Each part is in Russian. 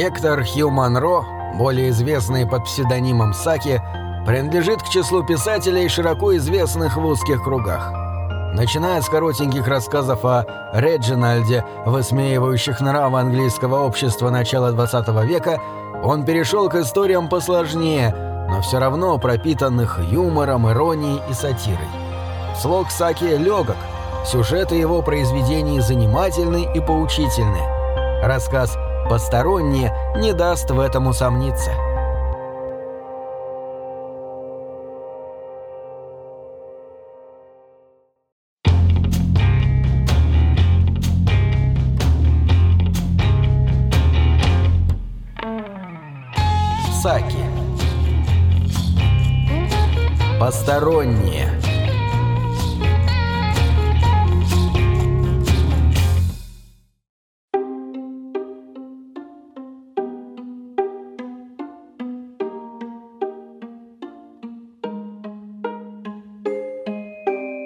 Гектор Хью Монро, более известный под псевдонимом Саки, принадлежит к числу писателей, широко известных в узких кругах. Начиная с коротеньких рассказов о Реджинальде, высмеивающих нравы английского общества начала XX века, он перешел к историям посложнее, но все равно пропитанных юмором, иронией и сатирой. Слог Саки легок, сюжеты его произведений занимательны и поучительны. Рассказ «Посторонние» не даст в этом усомниться.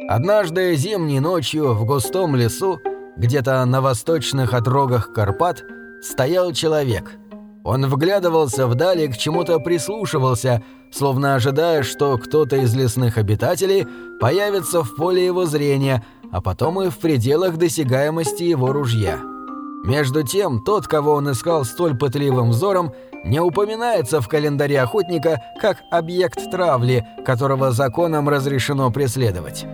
Однажды зимней ночью в густом лесу, где-то на восточных отрогах Карпат, стоял человек. Он вглядывался вдали, к чему-то прислушивался, словно ожидая, что кто-то из лесных обитателей появится в поле его зрения, а потом и в пределах досягаемости его ружья. Между тем, тот, кого он искал столь пытливым взором, не упоминается в календаре охотника как объект травли, которого законом разрешено преследовать.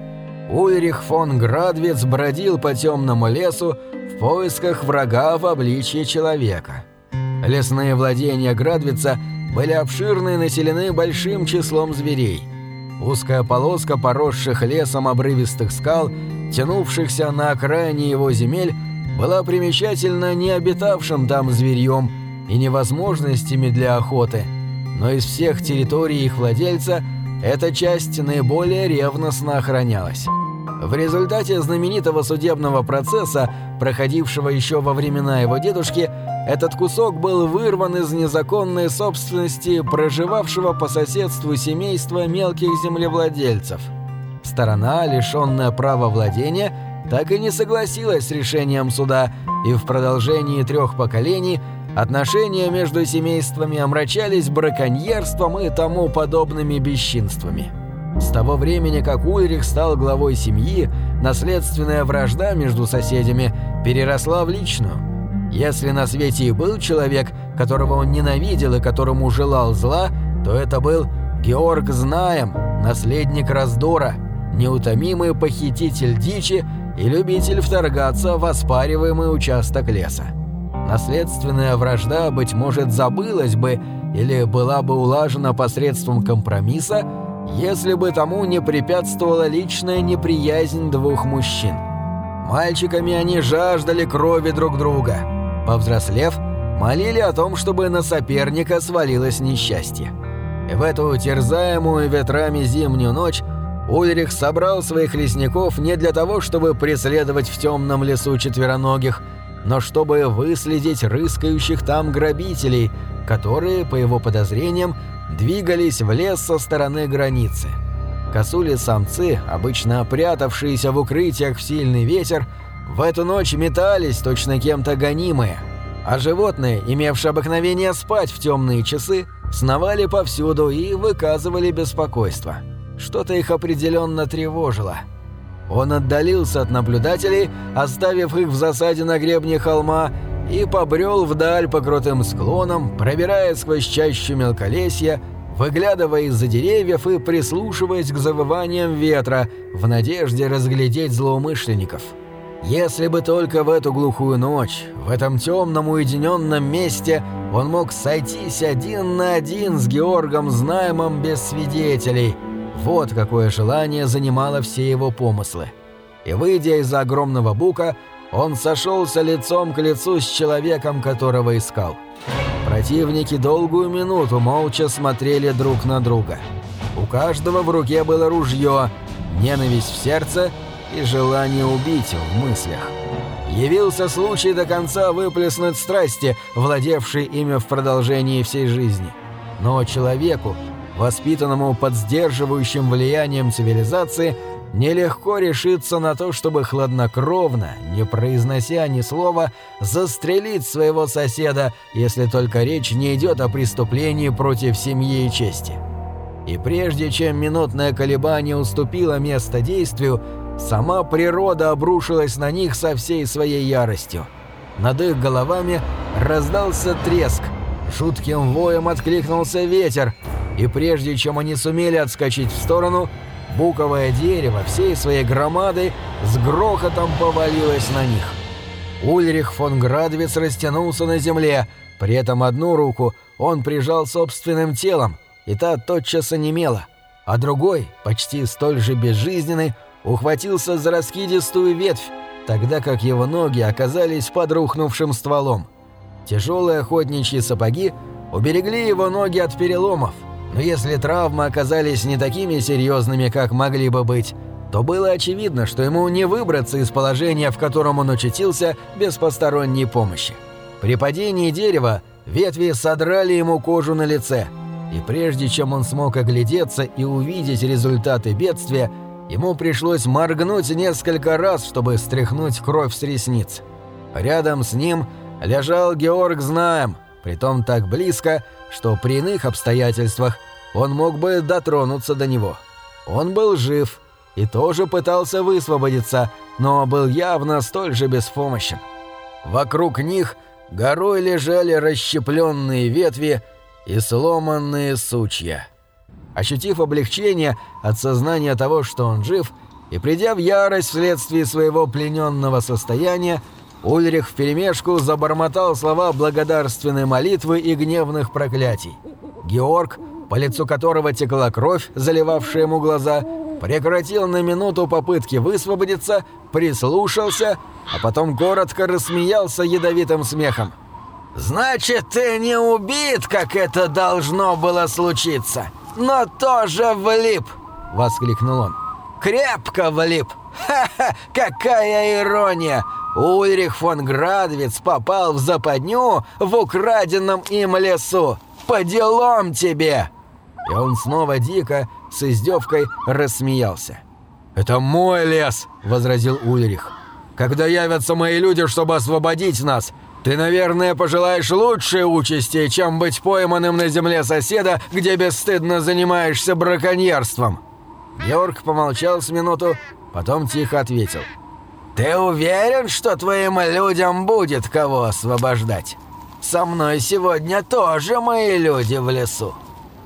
Ульрих фон Градвиц бродил по темному лесу в поисках врага в обличье человека. Лесные владения Градвица были обширны и населены большим числом зверей. Узкая полоска поросших лесом обрывистых скал, тянувшихся на окраине его земель, была примечательна не обитавшим там зверьем и невозможностями для охоты, но из всех территорий их владельца эта часть наиболее ревностно охранялась. В результате знаменитого судебного процесса, проходившего еще во времена его дедушки, этот кусок был вырван из незаконной собственности проживавшего по соседству семейства мелких землевладельцев. Сторона, лишенная права владения, так и не согласилась с решением суда, и в продолжении трех поколений отношения между семействами омрачались браконьерством и тому подобными бесчинствами. С того времени, как Ульрих стал главой семьи, наследственная вражда между соседями переросла в личную. Если на свете и был человек, которого он ненавидел и которому желал зла, то это был Георг Знаем, наследник раздора, неутомимый похититель дичи и любитель вторгаться в оспариваемый участок леса. Наследственная вражда, быть может, забылась бы или была бы улажена посредством компромисса, если бы тому не препятствовала личная неприязнь двух мужчин. Мальчиками они жаждали крови друг друга. Повзрослев, молили о том, чтобы на соперника свалилось несчастье. И в эту терзаемую ветрами зимнюю ночь Ульрих собрал своих лесников не для того, чтобы преследовать в темном лесу четвероногих, но чтобы выследить рыскающих там грабителей, которые, по его подозрениям, двигались в лес со стороны границы. Косули-самцы, обычно прятавшиеся в укрытиях в сильный ветер, в эту ночь метались, точно кем-то гонимые, а животные, имевшие обыкновение спать в темные часы, сновали повсюду и выказывали беспокойство. Что-то их определенно тревожило. Он отдалился от наблюдателей, оставив их в засаде на гребне холма, и побрел вдаль по крутым склонам, пробирая сквозь чащу мелколесья, выглядывая из-за деревьев и прислушиваясь к завываниям ветра в надежде разглядеть злоумышленников. Если бы только в эту глухую ночь, в этом темном уединенном месте, он мог сойтись один на один с Георгом Знаймом без свидетелей. Вот какое желание занимало все его помыслы. И выйдя из-за огромного бука, он сошелся лицом к лицу с человеком, которого искал. Противники долгую минуту молча смотрели друг на друга. У каждого в руке было ружье, ненависть в сердце и желание убить в мыслях. Явился случай до конца выплеснуть страсти, владевшие ими в продолжении всей жизни. Но человеку, воспитанному под сдерживающим влиянием цивилизации, нелегко решиться на то, чтобы хладнокровно, не произнося ни слова, застрелить своего соседа, если только речь не идет о преступлении против семьи и чести. И прежде чем минутное колебание уступило место действию, сама природа обрушилась на них со всей своей яростью. Над их головами раздался треск, жутким воем откликнулся ветер, и прежде чем они сумели отскочить в сторону, буковое дерево всей своей громадой с грохотом повалилось на них. Ульрих фон Градвиц растянулся на земле, при этом одну руку он прижал собственным телом, и та тотчас онемела, а другой, почти столь же безжизненный, ухватился за раскидистую ветвь, тогда как его ноги оказались под рухнувшим стволом. Тяжелые охотничьи сапоги уберегли его ноги от переломов, но если травмы оказались не такими серьезными, как могли бы быть, то было очевидно, что ему не выбраться из положения, в котором он очутился, без посторонней помощи. При падении дерева ветви содрали ему кожу на лице, и прежде чем он смог оглядеться и увидеть результаты бедствия, ему пришлось моргнуть несколько раз, чтобы стряхнуть кровь с ресниц. Рядом с ним лежал Георг Знаем, притом так близко, что при иных обстоятельствах он мог бы дотронуться до него. Он был жив и тоже пытался высвободиться, но был явно столь же беспомощен. Вокруг них горой лежали расщепленные ветви и сломанные сучья. Ощутив облегчение от сознания того, что он жив, и придя в ярость вследствие своего плененного состояния, Ульрих вперемешку забормотал слова благодарственной молитвы и гневных проклятий. Георг, по лицу которого текла кровь, заливавшая ему глаза, прекратил на минуту попытки высвободиться, прислушался, а потом коротко рассмеялся ядовитым смехом. «Значит, ты не убит, как это должно было случиться, но тоже влип!» — воскликнул он. «Крепко влип! Ха-ха! Какая ирония! Ульрих фон Градвиц попал в западню в украденном им лесу. По делам тебе!» И он снова дико, с издевкой, рассмеялся. «Это мой лес!» – возразил Ульрих. «Когда явятся мои люди, чтобы освободить нас, ты, наверное, пожелаешь лучшей участи, чем быть пойманным на земле соседа, где бесстыдно занимаешься браконьерством». Георг помолчал с минуту, потом тихо ответил – «Ты уверен, что твоим людям будет кого освобождать? Со мной сегодня тоже мои люди в лесу.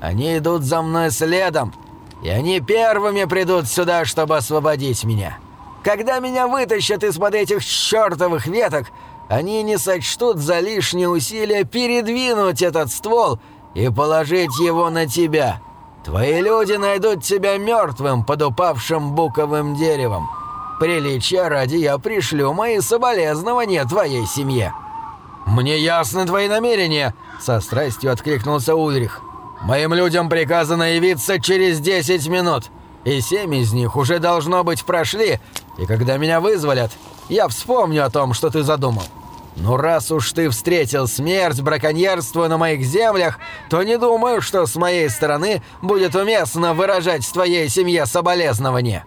Они идут за мной следом, и они первыми придут сюда, чтобы освободить меня. Когда меня вытащат из-под этих чертовых веток, они не сочтут за лишние усилия передвинуть этот ствол и положить его на тебя. Твои люди найдут тебя мертвым под упавшим буковым деревом. Приличия ради я пришлю мои соболезнования твоей семье». «Мне ясны твои намерения», — со страстью откликнулся Ульрих. «Моим людям приказано явиться через 10 минут, и семь из них уже должно быть прошли, и когда меня вызволят, я вспомню о том, что ты задумал. Ну раз уж ты встретил смерть, браконьерство на моих землях, то не думаю, что с моей стороны будет уместно выражать твоей семье соболезнования».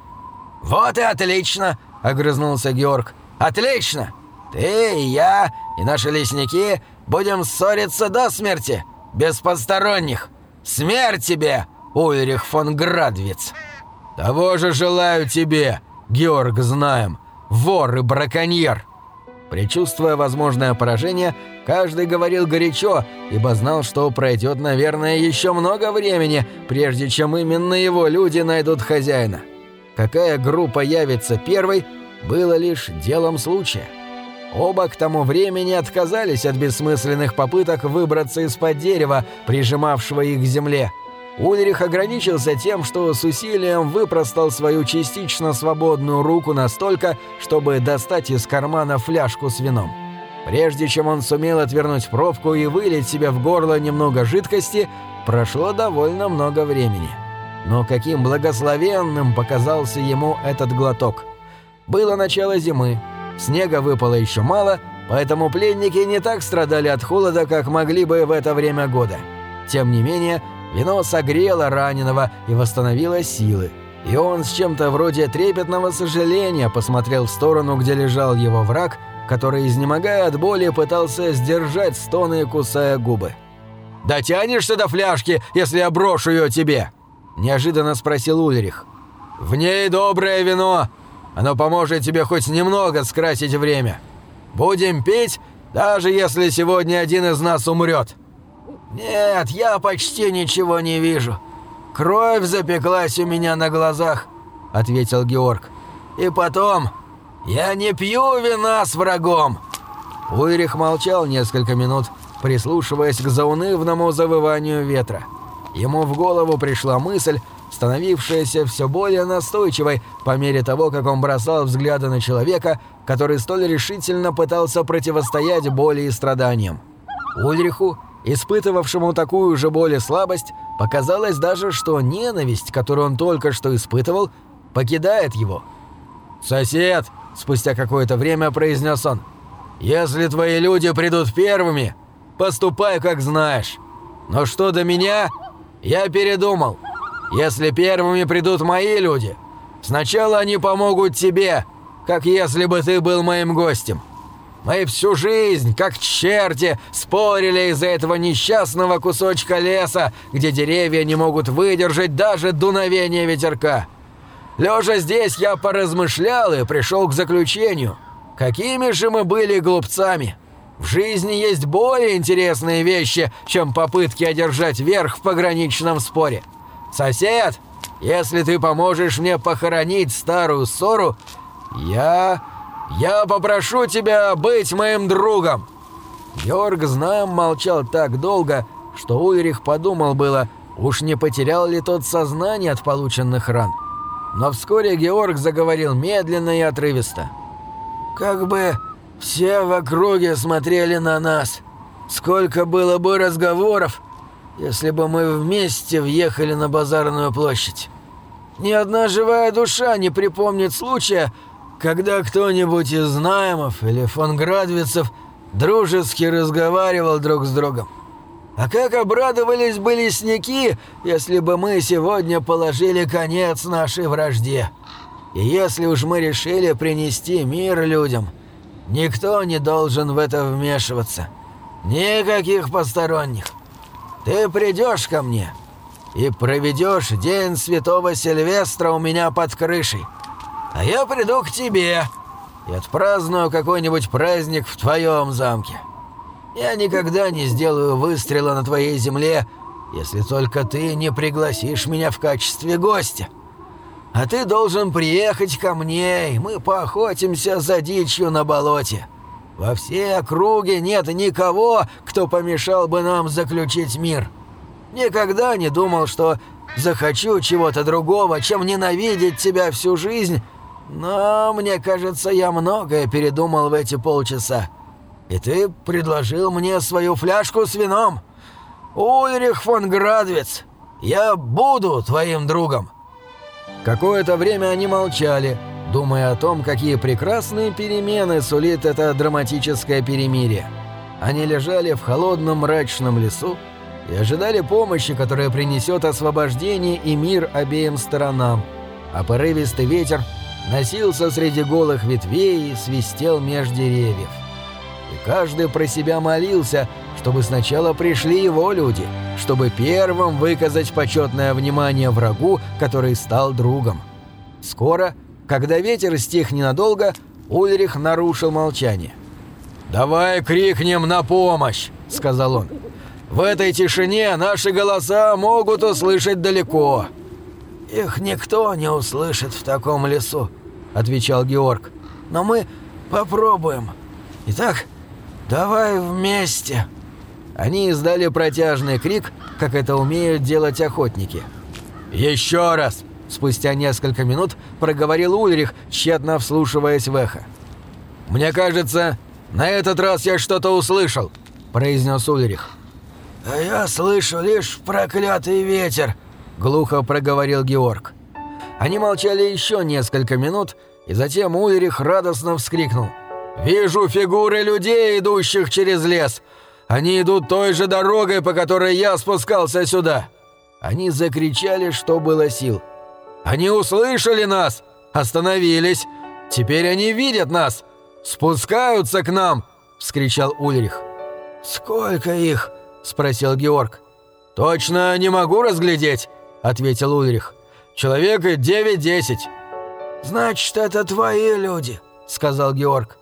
«Вот и отлично!» — огрызнулся Георг. «Отлично! Ты и я, и наши лесники будем ссориться до смерти, без посторонних. Смерть тебе, Ульрих фон Градвиц!» «Того же желаю тебе, Георг Знаем, вор и браконьер!» Причувствуя возможное поражение, каждый говорил горячо, ибо знал, что пройдет, наверное, еще много времени, прежде чем именно его люди найдут хозяина. Какая группа явится первой, было лишь делом случая. Оба к тому времени отказались от бессмысленных попыток выбраться из-под дерева, прижимавшего их к земле. Ульрих ограничился тем, что с усилием выпростал свою частично свободную руку настолько, чтобы достать из кармана фляжку с вином. Прежде чем он сумел отвернуть пробку и вылить себе в горло немного жидкости, прошло довольно много времени. Но каким благословенным показался ему этот глоток. Было начало зимы, снега выпало еще мало, поэтому пленники не так страдали от холода, как могли бы в это время года. Тем не менее, вино согрело раненого и восстановило силы, и он с чем-то вроде трепетного сожаления посмотрел в сторону, где лежал его враг, который, изнемогая от боли, пытался сдержать стоны, кусая губы. «Дотянешься до фляжки, если я брошу ее тебе?» – неожиданно спросил Ульрих. «В ней доброе вино. Оно поможет тебе хоть немного скрасить время. Будем пить, даже если сегодня один из нас умрет». «Нет, я почти ничего не вижу. Кровь запеклась у меня на глазах», — ответил Георг. «И потом, я не пью вина с врагом». Уирих молчал несколько минут, прислушиваясь к заунывному завыванию ветра. Ему в голову пришла мысль, становившаяся все более настойчивой по мере того, как он бросал взгляды на человека, который столь решительно пытался противостоять боли и страданиям. Ульриху, испытывавшему такую же боль и слабость, показалось даже, что ненависть, которую он только что испытывал, покидает его. «Сосед!» – спустя какое-то время произнес он. «Если твои люди придут первыми, поступай как знаешь. Но что до меня, я передумал. Если первыми придут мои люди, сначала они помогут тебе, как если бы ты был моим гостем. Мы всю жизнь, как черти, спорили из-за этого несчастного кусочка леса, где деревья не могут выдержать даже дуновение ветерка. Лежа здесь, я поразмышлял и пришел к заключению. Какими же мы были глупцами!» В жизни есть более интересные вещи, чем попытки одержать верх в пограничном споре. Сосед, если ты поможешь мне похоронить старую ссору, я... я попрошу тебя быть моим другом». Георг Знам молчал так долго, что Ульрих подумал было, уж не потерял ли тот сознание от полученных ран. Но вскоре Георг заговорил медленно и отрывисто. «Как бы все в округе смотрели на нас. Сколько было бы разговоров, если бы мы вместе въехали на базарную площадь. Ни одна живая душа не припомнит случая, когда кто-нибудь из Наймов или фон Градвицев дружески разговаривал друг с другом. А как обрадовались бы лесники, если бы мы сегодня положили конец нашей вражде. И если уж мы решили принести мир людям, Никто не должен в это вмешиваться. Никаких посторонних. Ты придешь ко мне и проведешь день Святого Сильвестра у меня под крышей. А я приду к тебе и отпраздную какой-нибудь праздник в твоем замке. Я никогда не сделаю выстрела на твоей земле, если только ты не пригласишь меня в качестве гостя. А ты должен приехать ко мне, и мы поохотимся за дичью на болоте. Во всей округе нет никого, кто помешал бы нам заключить мир. Никогда не думал, что захочу чего-то другого, чем ненавидеть тебя всю жизнь, но мне кажется, я многое передумал в эти полчаса. И ты предложил мне свою фляжку с вином. Ульрих фон Градвиц, я буду твоим другом». Какое-то время они молчали, думая о том, какие прекрасные перемены сулит это драматическое перемирие. Они лежали в холодном мрачном лесу и ожидали помощи, которая принесет освобождение и мир обеим сторонам, а порывистый ветер носился среди голых ветвей и свистел меж деревьев. И каждый про себя молился, чтобы сначала пришли его люди, чтобы первым выказать почетное внимание врагу, который стал другом. Скоро, когда ветер стих ненадолго, Ульрих нарушил молчание. «Давай крикнем на помощь!» — сказал он. «В этой тишине наши голоса могут услышать далеко». «Их никто не услышит в таком лесу», — отвечал Георг. «Но мы попробуем. Итак, давай вместе». Они издали протяжный крик, как это умеют делать охотники. «Еще раз!» – спустя несколько минут проговорил Ульрих, тщетно вслушиваясь в эхо. «Мне кажется, на этот раз я что-то услышал», – произнес Ульрих. «А я слышу лишь проклятый ветер», – глухо проговорил Георг. Они молчали еще несколько минут, и затем Ульрих радостно вскрикнул. «Вижу фигуры людей, идущих через лес! Они идут той же дорогой, по которой я спускался сюда!» Они закричали, что было сил. Они услышали нас! Остановились! Теперь они видят нас! Спускаются к нам!» — вскричал Ульрих. «Сколько их?» — спросил Георг. «Точно не могу разглядеть», — ответил Ульрих. «Человек девять-десять». «Значит, это твои люди», — сказал Георг.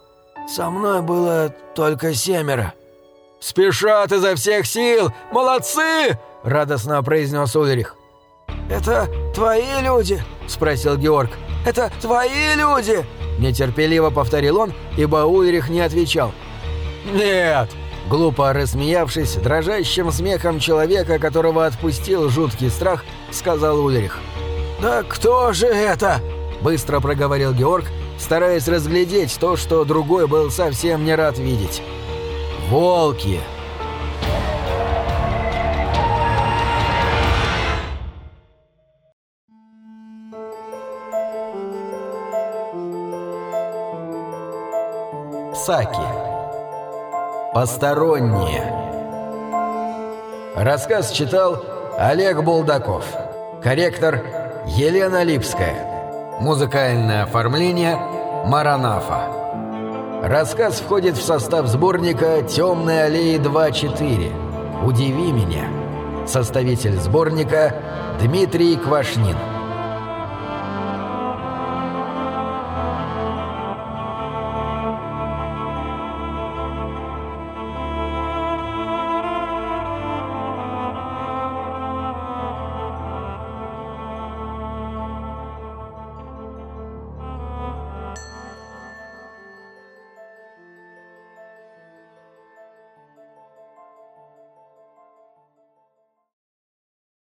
«Со мной было только семеро». «Спешат изо всех сил! Молодцы!» — радостно произнес Ульрих. «Это твои люди?» — спросил Георг. «Это твои люди?» Нетерпеливо повторил он, ибо Ульрих не отвечал. «Нет!» — глупо рассмеявшись, дрожащим смехом человека, которого отпустил жуткий страх, сказал Ульрих. «Да кто же это?» — быстро проговорил Георг, стараясь разглядеть то, что другой был совсем не рад видеть. «Волки!» Саки. Посторонние. Рассказ читал Олег Булдаков. Корректор Елена Липская. Музыкальное оформление Маранафа. Рассказ входит в состав сборника «Темные аллеи 2.4». «Удиви меня». Составитель сборника Дмитрий Квашнин.